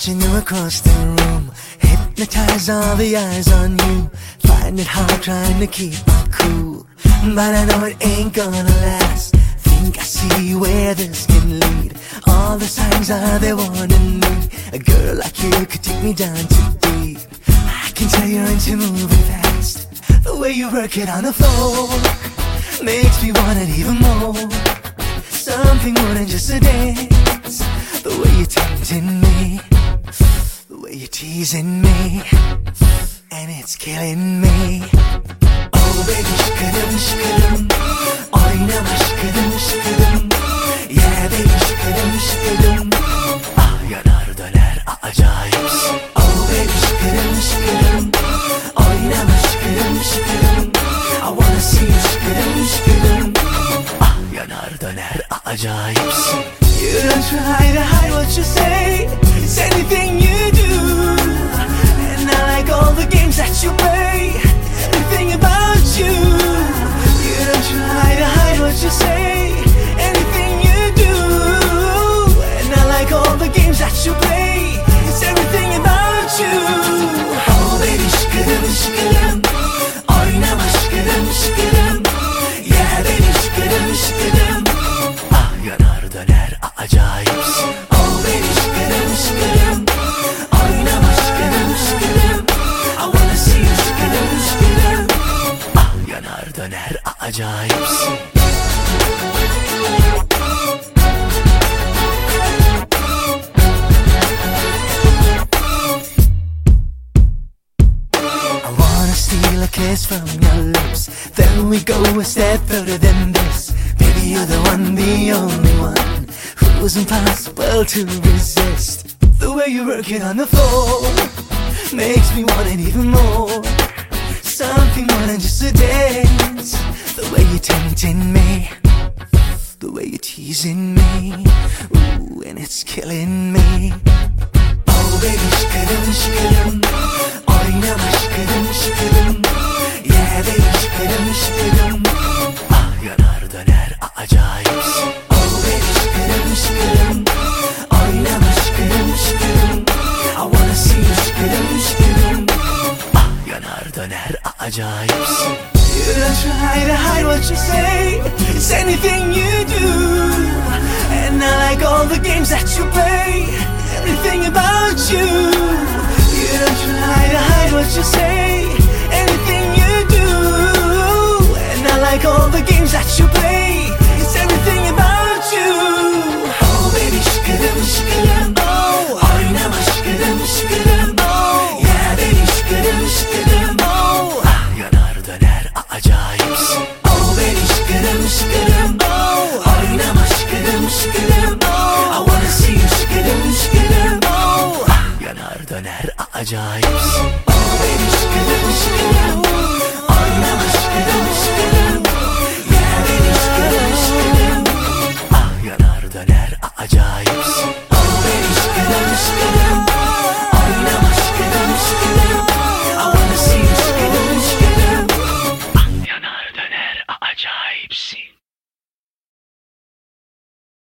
watching you across the room. Hypnotize all the eyes on you. Find it hard trying to keep my cool. But I know it ain't gonna last. Think I see where this can lead. All the signs are there warning me. A girl like you could take me down too deep. I can tell you're into moving fast. The way you work it on the floor makes me want it even more. Something more than just a dance. You're teasing me, and it's killing me. Oh baby, şıkıdım şıkıdım, oynama şıkıdım şıkıdım. Yeah baby, şıkıdım şıkıdım. Ah yanar döner acayipsin. Oh baby, şıkıdım şıkıdım, oynama şıkıdım şıkıdım. I wanna see you şıkıdım şıkıdım. Ah yanar döner acayipsin. You don't try to hide what you say. Döner acayipsin. I wanna steal a kiss from your lips. Then we go a step further than this. Baby, you're the one, the only one who's impossible to resist. The way you work it on the floor makes me want it even more. Something more than just a dance. Tempting me, the way you're teasing me, ooh, and it's killing me. Oh baby, şıkıdım şıkıdım Oynama şıkıdım şıkıdım Yeah baby, şıkıdım şıkıdım Ah yanar döner acayipsin Oh baby, şıkıdım şıkıdım Oynama şıkıdım şıkıdım I wanna see you şıkıdım şıkıdım Ah yanar döner acayipsin You don't try to hide what you say? It's anything you do. And I like all the games that you play. Everything about you. You don't try to hide what you say? Anything you do. And I like all the games that you play. It's everything about you. Oh baby şıkıdım şıkıdım döner acayipsin Oh baby şıkıdım şıkıdım Oynama şıkıdım şıkıdım Yeah baby şıkıdım şıkıdım Ah yanar döner Oh baby şıkıdım şıkıdım